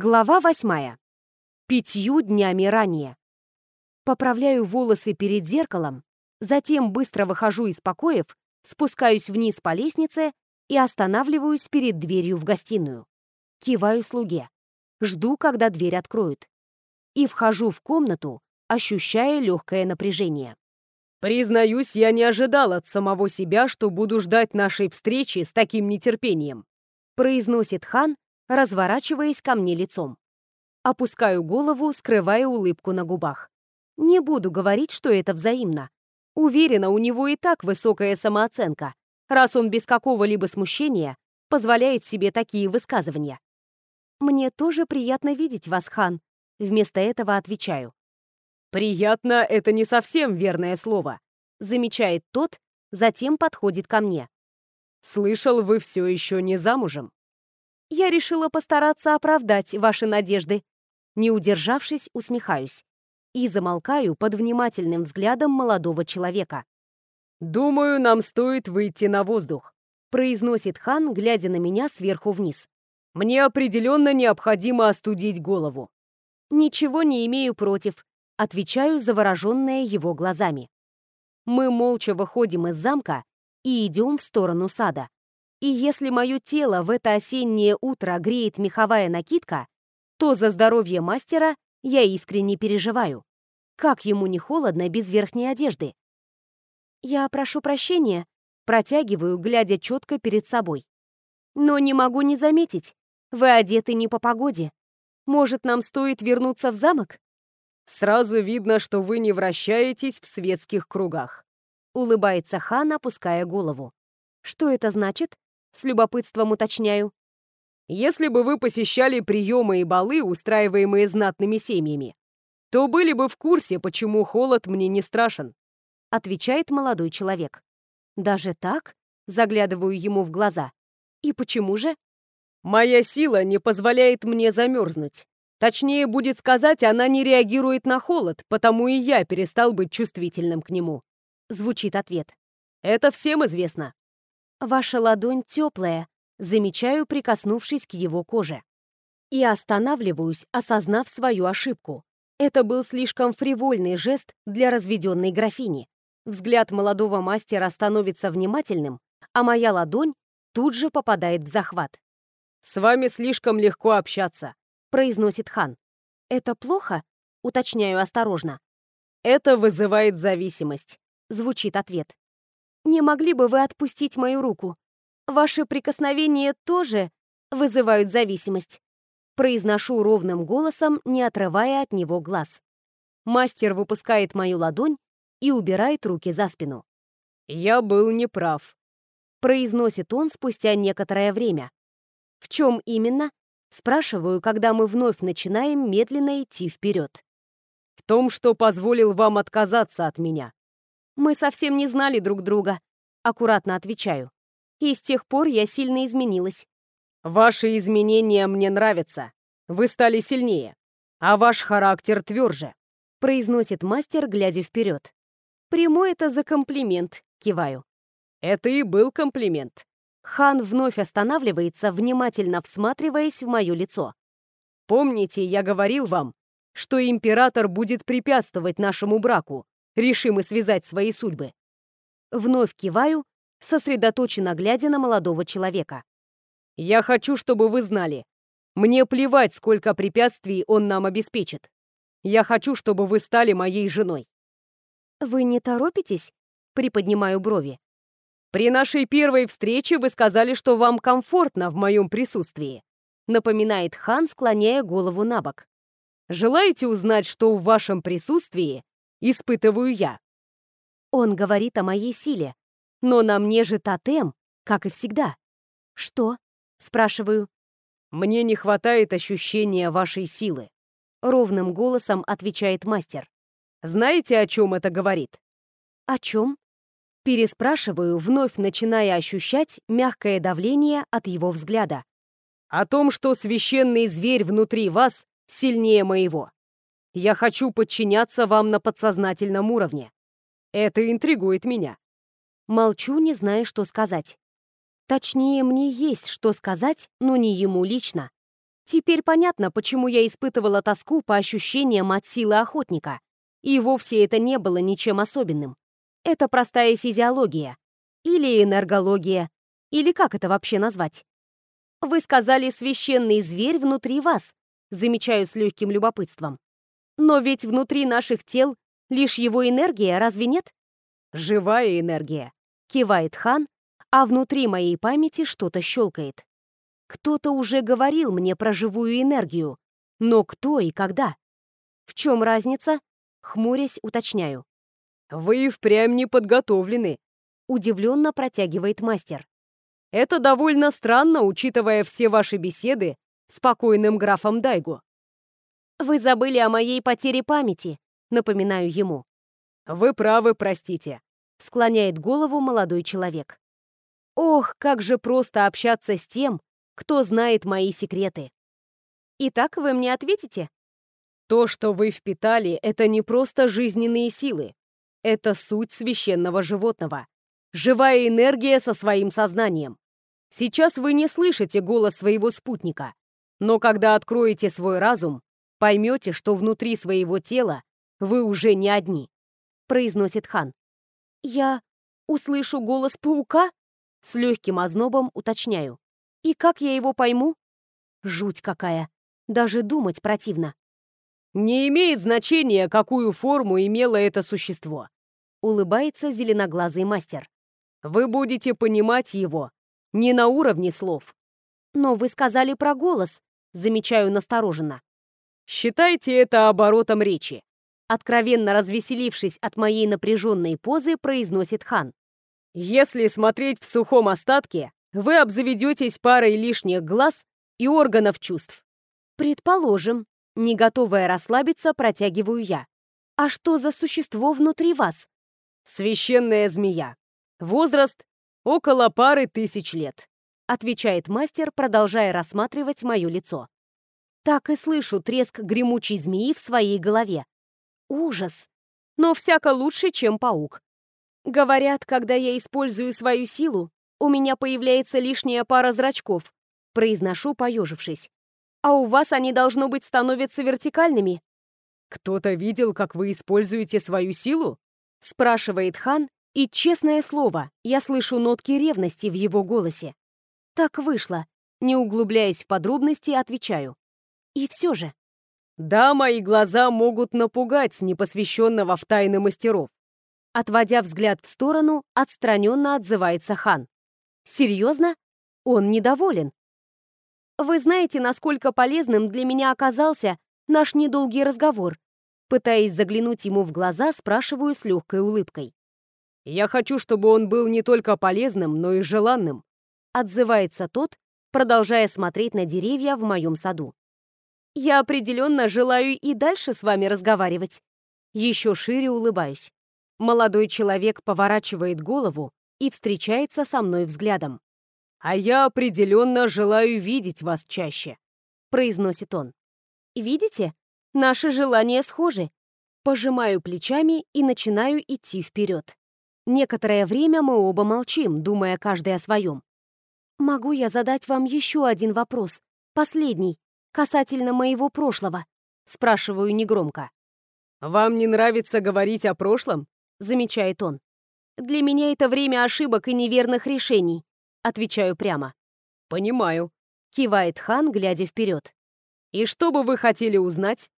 Глава восьмая. Пятью днями ранее. Поправляю волосы перед зеркалом, затем быстро выхожу из покоев, спускаюсь вниз по лестнице и останавливаюсь перед дверью в гостиную. Киваю слуге. Жду, когда дверь откроют. И вхожу в комнату, ощущая легкое напряжение. «Признаюсь, я не ожидал от самого себя, что буду ждать нашей встречи с таким нетерпением», произносит хан, разворачиваясь ко мне лицом. Опускаю голову, скрывая улыбку на губах. Не буду говорить, что это взаимно. Уверена, у него и так высокая самооценка, раз он без какого-либо смущения позволяет себе такие высказывания. «Мне тоже приятно видеть вас, хан», вместо этого отвечаю. «Приятно — это не совсем верное слово», замечает тот, затем подходит ко мне. «Слышал, вы все еще не замужем?» Я решила постараться оправдать ваши надежды. Не удержавшись, усмехаюсь. И замолкаю под внимательным взглядом молодого человека. «Думаю, нам стоит выйти на воздух», произносит хан, глядя на меня сверху вниз. «Мне определенно необходимо остудить голову». «Ничего не имею против», отвечаю, завороженная его глазами. Мы молча выходим из замка и идем в сторону сада. И если мое тело в это осеннее утро греет меховая накидка, то за здоровье мастера я искренне переживаю. Как ему не холодно без верхней одежды? Я прошу прощения, протягиваю, глядя четко перед собой. Но не могу не заметить, вы одеты не по погоде. Может, нам стоит вернуться в замок? Сразу видно, что вы не вращаетесь в светских кругах. Улыбается хан, опуская голову. Что это значит? С любопытством уточняю. Если бы вы посещали приемы и балы, устраиваемые знатными семьями, то были бы в курсе, почему холод мне не страшен. Отвечает молодой человек. Даже так? Заглядываю ему в глаза. И почему же? Моя сила не позволяет мне замерзнуть. Точнее, будет сказать, она не реагирует на холод, потому и я перестал быть чувствительным к нему. Звучит ответ. Это всем известно. Ваша ладонь теплая, замечаю, прикоснувшись к его коже. И останавливаюсь, осознав свою ошибку. Это был слишком фривольный жест для разведенной графини. Взгляд молодого мастера становится внимательным, а моя ладонь тут же попадает в захват. «С вами слишком легко общаться», — произносит хан. «Это плохо?» — уточняю осторожно. «Это вызывает зависимость», — звучит ответ. Не могли бы вы отпустить мою руку? Ваши прикосновения тоже вызывают зависимость. Произношу ровным голосом, не отрывая от него глаз. Мастер выпускает мою ладонь и убирает руки за спину. «Я был неправ», — произносит он спустя некоторое время. «В чем именно?» — спрашиваю, когда мы вновь начинаем медленно идти вперед. «В том, что позволил вам отказаться от меня. Мы совсем не знали друг друга. Аккуратно отвечаю. И с тех пор я сильно изменилась. Ваши изменения мне нравятся. Вы стали сильнее. А ваш характер тверже. Произносит мастер, глядя вперед. Приму это за комплимент, киваю. Это и был комплимент. Хан вновь останавливается, внимательно всматриваясь в мое лицо. Помните, я говорил вам, что император будет препятствовать нашему браку, решимы связать свои судьбы. Вновь киваю, сосредоточенно глядя на молодого человека. «Я хочу, чтобы вы знали. Мне плевать, сколько препятствий он нам обеспечит. Я хочу, чтобы вы стали моей женой». «Вы не торопитесь?» — приподнимаю брови. «При нашей первой встрече вы сказали, что вам комфортно в моем присутствии», — напоминает хан, склоняя голову на бок. «Желаете узнать, что в вашем присутствии испытываю я. Он говорит о моей силе, но на мне же тотем, как и всегда. Что? Спрашиваю. Мне не хватает ощущения вашей силы. Ровным голосом отвечает мастер. Знаете, о чем это говорит? О чем? Переспрашиваю, вновь начиная ощущать мягкое давление от его взгляда. О том, что священный зверь внутри вас сильнее моего. Я хочу подчиняться вам на подсознательном уровне. Это интригует меня. Молчу, не зная, что сказать. Точнее, мне есть что сказать, но не ему лично. Теперь понятно, почему я испытывала тоску по ощущениям от силы охотника. И вовсе это не было ничем особенным. Это простая физиология. Или энергология. Или как это вообще назвать? Вы сказали «священный зверь внутри вас», замечаю с легким любопытством. Но ведь внутри наших тел лишь его энергия, разве нет? Живая энергия, кивает хан, а внутри моей памяти что-то щелкает. Кто-то уже говорил мне про живую энергию, но кто и когда? В чем разница? Хмурясь, уточняю. Вы и впрямь не подготовлены, удивленно протягивает мастер. Это довольно странно, учитывая все ваши беседы с покойным графом Дайгу. Вы забыли о моей потере памяти, напоминаю ему. Вы правы, простите, склоняет голову молодой человек. Ох, как же просто общаться с тем, кто знает мои секреты. Итак, вы мне ответите? То, что вы впитали, это не просто жизненные силы. Это суть священного животного. Живая энергия со своим сознанием. Сейчас вы не слышите голос своего спутника, но когда откроете свой разум, поймете, что внутри своего тела вы уже не одни», — произносит хан. «Я услышу голос паука?» С легким ознобом уточняю. И как я его пойму? Жуть какая. Даже думать противно. Не имеет значения, какую форму имело это существо. Улыбается зеленоглазый мастер. Вы будете понимать его не на уровне слов. Но вы сказали про голос, замечаю настороженно. Считайте это оборотом речи. Откровенно развеселившись от моей напряженной позы, произносит хан. Если смотреть в сухом остатке, вы обзаведетесь парой лишних глаз и органов чувств. Предположим, не готовая расслабиться, протягиваю я. А что за существо внутри вас? Священная змея. Возраст около пары тысяч лет. Отвечает мастер, продолжая рассматривать мое лицо. Так и слышу треск гремучей змеи в своей голове. Ужас! Но всяко лучше, чем паук. Говорят, когда я использую свою силу, у меня появляется лишняя пара зрачков. Произношу, поежившись. А у вас они, должно быть, становятся вертикальными. «Кто-то видел, как вы используете свою силу?» Спрашивает хан, и, честное слово, я слышу нотки ревности в его голосе. Так вышло. Не углубляясь в подробности, отвечаю. И все же. Да, мои глаза могут напугать непосвященного в тайны мастеров. Отводя взгляд в сторону, отстраненно отзывается хан. Серьезно? Он недоволен. Вы знаете, насколько полезным для меня оказался наш недолгий разговор. Пытаясь заглянуть ему в глаза, спрашиваю с легкой улыбкой. «Я хочу, чтобы он был не только полезным, но и желанным», отзывается тот, продолжая смотреть на деревья в моем саду. «Я определенно желаю и дальше с вами разговаривать». Еще шире улыбаюсь. Молодой человек поворачивает голову, и встречается со мной взглядом. «А я определенно желаю видеть вас чаще», — произносит он. «Видите? Наши желания схожи». Пожимаю плечами и начинаю идти вперед. Некоторое время мы оба молчим, думая каждый о своем. «Могу я задать вам еще один вопрос? Последний, касательно моего прошлого?» Спрашиваю негромко. «Вам не нравится говорить о прошлом?» Замечает он. Для меня это время ошибок и неверных решений. Отвечаю прямо. Понимаю. Кивает хан, глядя вперед. И что бы вы хотели узнать?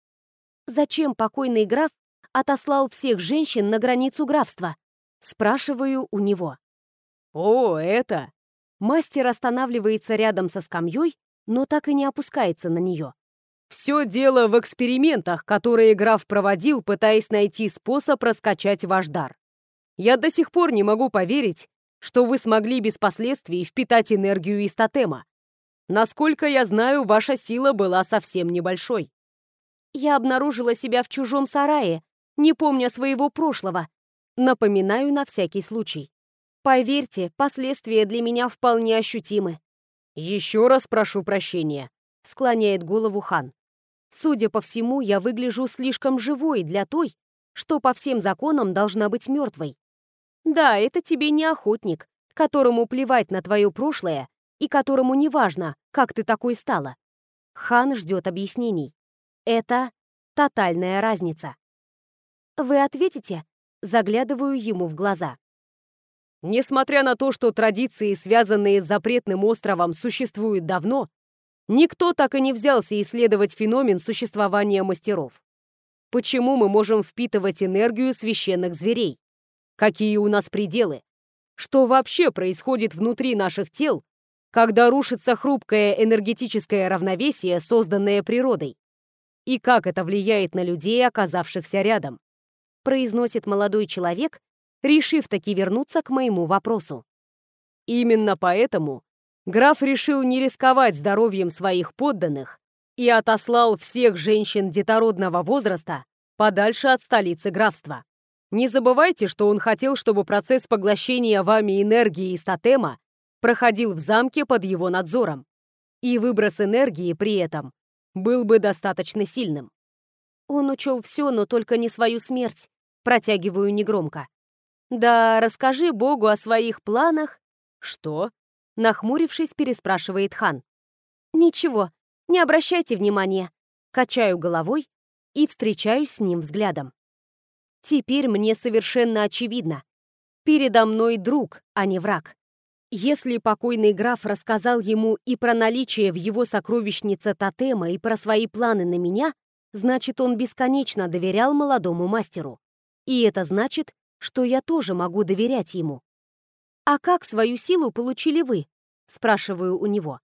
Зачем покойный граф отослал всех женщин на границу графства? Спрашиваю у него. О, это... Мастер останавливается рядом со скамьей, но так и не опускается на нее. Все дело в экспериментах, которые граф проводил, пытаясь найти способ раскачать ваш дар. Я до сих пор не могу поверить, что вы смогли без последствий впитать энергию из тотема. Насколько я знаю, ваша сила была совсем небольшой. Я обнаружила себя в чужом сарае, не помня своего прошлого. Напоминаю на всякий случай. Поверьте, последствия для меня вполне ощутимы. Еще раз прошу прощения, склоняет голову хан. Судя по всему, я выгляжу слишком живой для той, что по всем законам должна быть мертвой. Да, это тебе не охотник, которому плевать на твое прошлое и которому не важно, как ты такой стала. Хан ждет объяснений. Это тотальная разница. «Вы ответите?» Заглядываю ему в глаза. Несмотря на то, что традиции, связанные с запретным островом, существуют давно, никто так и не взялся исследовать феномен существования мастеров. Почему мы можем впитывать энергию священных зверей? Какие у нас пределы? Что вообще происходит внутри наших тел, когда рушится хрупкое энергетическое равновесие, созданное природой? И как это влияет на людей, оказавшихся рядом? произносит молодой человек, решив таки вернуться к моему вопросу. Именно поэтому граф решил не рисковать здоровьем своих подданных и отослал всех женщин детородного возраста подальше от столицы графства. Не забывайте, что он хотел, чтобы процесс поглощения вами энергии из тотема проходил в замке под его надзором, и выброс энергии при этом был бы достаточно сильным. Он учел все, но только не свою смерть. Протягиваю негромко. Да, расскажи Богу о своих планах. Что? Нахмурившись, переспрашивает хан. Ничего, не обращайте внимания. Качаю головой и встречаюсь с ним взглядом. Теперь мне совершенно очевидно. Передо мной друг, а не враг. Если покойный граф рассказал ему и про наличие в его сокровищнице тотема, и про свои планы на меня, значит, он бесконечно доверял молодому мастеру. И это значит, что я тоже могу доверять ему. «А как свою силу получили вы?» — спрашиваю у него.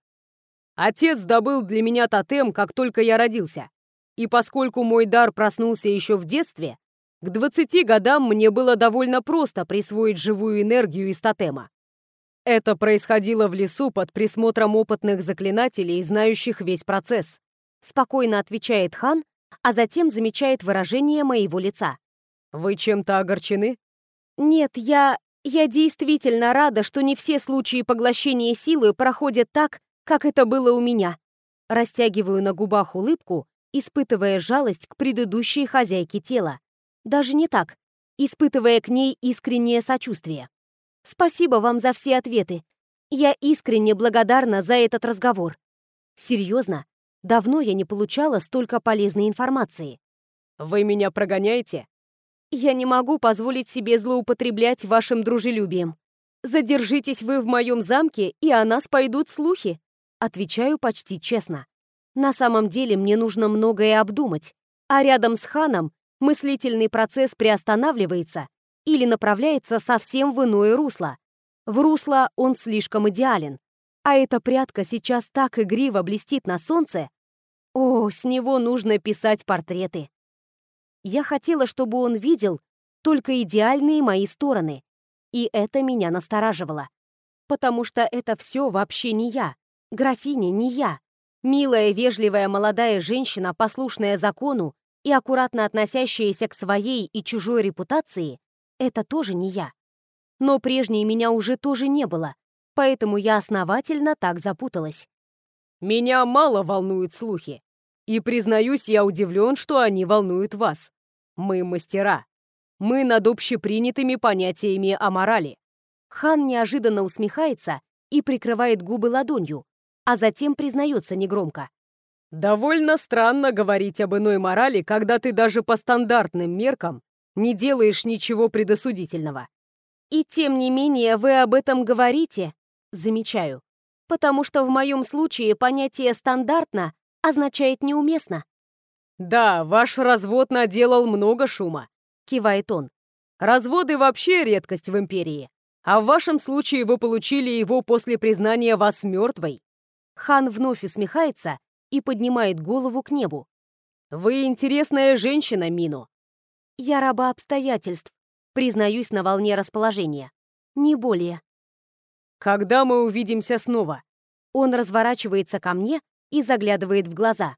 «Отец добыл для меня тотем, как только я родился. И поскольку мой дар проснулся еще в детстве, к 20 годам мне было довольно просто присвоить живую энергию из тотема. Это происходило в лесу под присмотром опытных заклинателей, знающих весь процесс. Спокойно отвечает хан, а затем замечает выражение моего лица. «Вы чем-то огорчены?» «Нет, я... я действительно рада, что не все случаи поглощения силы проходят так, как это было у меня». Растягиваю на губах улыбку, испытывая жалость к предыдущей хозяйке тела. Даже не так, испытывая к ней искреннее сочувствие. Спасибо вам за все ответы. Я искренне благодарна за этот разговор. Серьезно, Давно я не получала столько полезной информации. «Вы меня прогоняете?» «Я не могу позволить себе злоупотреблять вашим дружелюбием. Задержитесь вы в моем замке, и о нас пойдут слухи». Отвечаю почти честно. На самом деле мне нужно многое обдумать, а рядом с ханом мыслительный процесс приостанавливается или направляется совсем в иное русло. В русло он слишком идеален. А эта прядка сейчас так игриво блестит на солнце, о, с него нужно писать портреты. Я хотела, чтобы он видел только идеальные мои стороны. И это меня настораживало. Потому что это все вообще не я. Графиня не я. Милая, вежливая молодая женщина, послушная закону и аккуратно относящаяся к своей и чужой репутации, это тоже не я. Но прежней меня уже тоже не было, поэтому я основательно так запуталась. «Меня мало волнуют слухи. И, признаюсь, я удивлен, что они волнуют вас. Мы мастера. Мы над общепринятыми понятиями о морали. Хан неожиданно усмехается и прикрывает губы ладонью, а затем признается негромко. «Довольно странно говорить об иной морали, когда ты даже по стандартным меркам не делаешь ничего предосудительного». «И тем не менее вы об этом говорите», замечаю, потому что в моем случае понятие «стандартно» означает неуместно. «Да, ваш развод наделал много шума», — кивает он. «Разводы вообще редкость в Империи, а в вашем случае вы получили его после признания вас мертвой». Хан вновь усмехается и поднимает голову к небу. «Вы интересная женщина, Мино». «Я раба обстоятельств», признаюсь на волне расположения. Не более. «Когда мы увидимся снова?» Он разворачивается ко мне и заглядывает в глаза.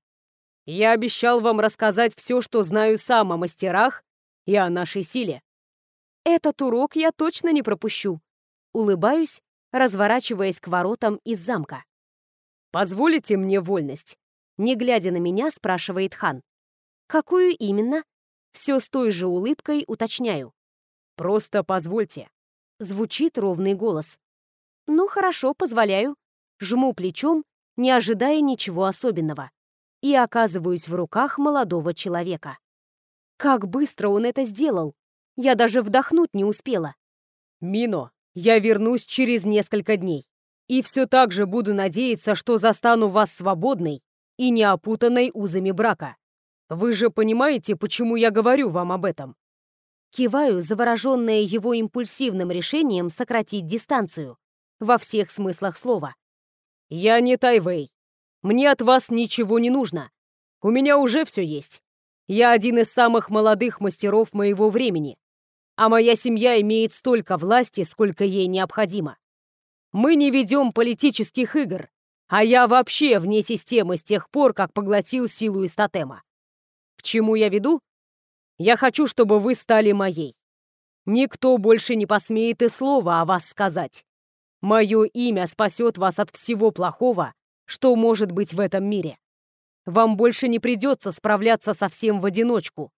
«Я обещал вам рассказать все, что знаю сам о мастерах и о нашей силе». «Этот урок я точно не пропущу». Улыбаюсь, разворачиваясь к воротам из замка. «Позволите мне вольность?» Не глядя на меня, спрашивает хан. «Какую именно?» Все с той же улыбкой уточняю. «Просто позвольте». Звучит ровный голос. «Ну хорошо, позволяю». Жму плечом не ожидая ничего особенного. И оказываюсь в руках молодого человека. Как быстро он это сделал! Я даже вдохнуть не успела. «Мино, я вернусь через несколько дней. И все так же буду надеяться, что застану вас свободной и не опутанной узами брака. Вы же понимаете, почему я говорю вам об этом?» Киваю, завороженная его импульсивным решением сократить дистанцию. Во всех смыслах слова. «Я не Тайвей. Мне от вас ничего не нужно. У меня уже все есть. Я один из самых молодых мастеров моего времени, а моя семья имеет столько власти, сколько ей необходимо. Мы не ведем политических игр, а я вообще вне системы с тех пор, как поглотил силу из тотема. К чему я веду? Я хочу, чтобы вы стали моей. Никто больше не посмеет и слова о вас сказать. Мое имя спасет вас от всего плохого, что может быть в этом мире. Вам больше не придется справляться совсем в одиночку.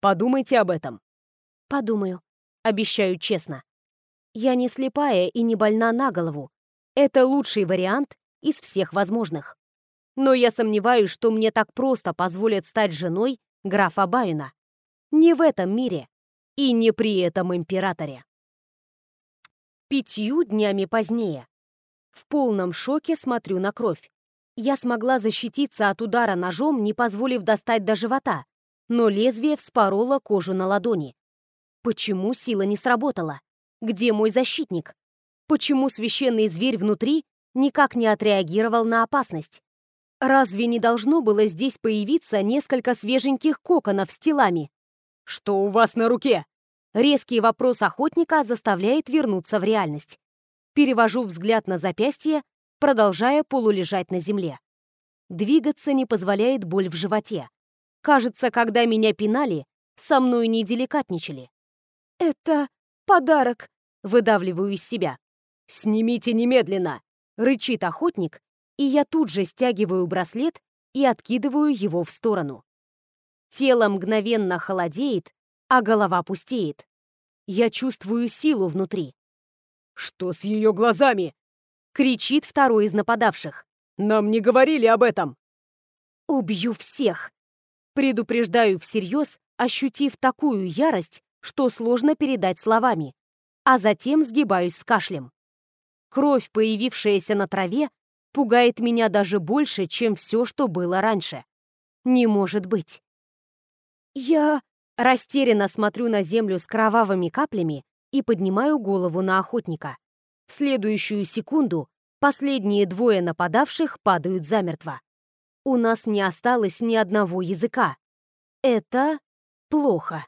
Подумайте об этом. Подумаю. Обещаю честно. Я не слепая и не больна на голову. Это лучший вариант из всех возможных. Но я сомневаюсь, что мне так просто позволят стать женой графа Баюна. Не в этом мире и не при этом императоре. Пятью днями позднее. В полном шоке смотрю на кровь. Я смогла защититься от удара ножом, не позволив достать до живота, но лезвие вспороло кожу на ладони. Почему сила не сработала? Где мой защитник? Почему священный зверь внутри никак не отреагировал на опасность? Разве не должно было здесь появиться несколько свеженьких коконов с телами? «Что у вас на руке?» Резкий вопрос охотника заставляет вернуться в реальность. Перевожу взгляд на запястье продолжая полулежать на земле. Двигаться не позволяет боль в животе. Кажется, когда меня пинали, со мной не деликатничали. «Это подарок», — выдавливаю из себя. «Снимите немедленно!» — рычит охотник, и я тут же стягиваю браслет и откидываю его в сторону. Тело мгновенно холодеет, а голова пустеет. Я чувствую силу внутри. «Что с ее глазами?» кричит второй из нападавших. «Нам не говорили об этом!» «Убью всех!» Предупреждаю всерьез, ощутив такую ярость, что сложно передать словами, а затем сгибаюсь с кашлем. Кровь, появившаяся на траве, пугает меня даже больше, чем все, что было раньше. Не может быть. Я растерянно смотрю на землю с кровавыми каплями и поднимаю голову на охотника. В следующую секунду последние двое нападавших падают замертво. У нас не осталось ни одного языка. Это плохо.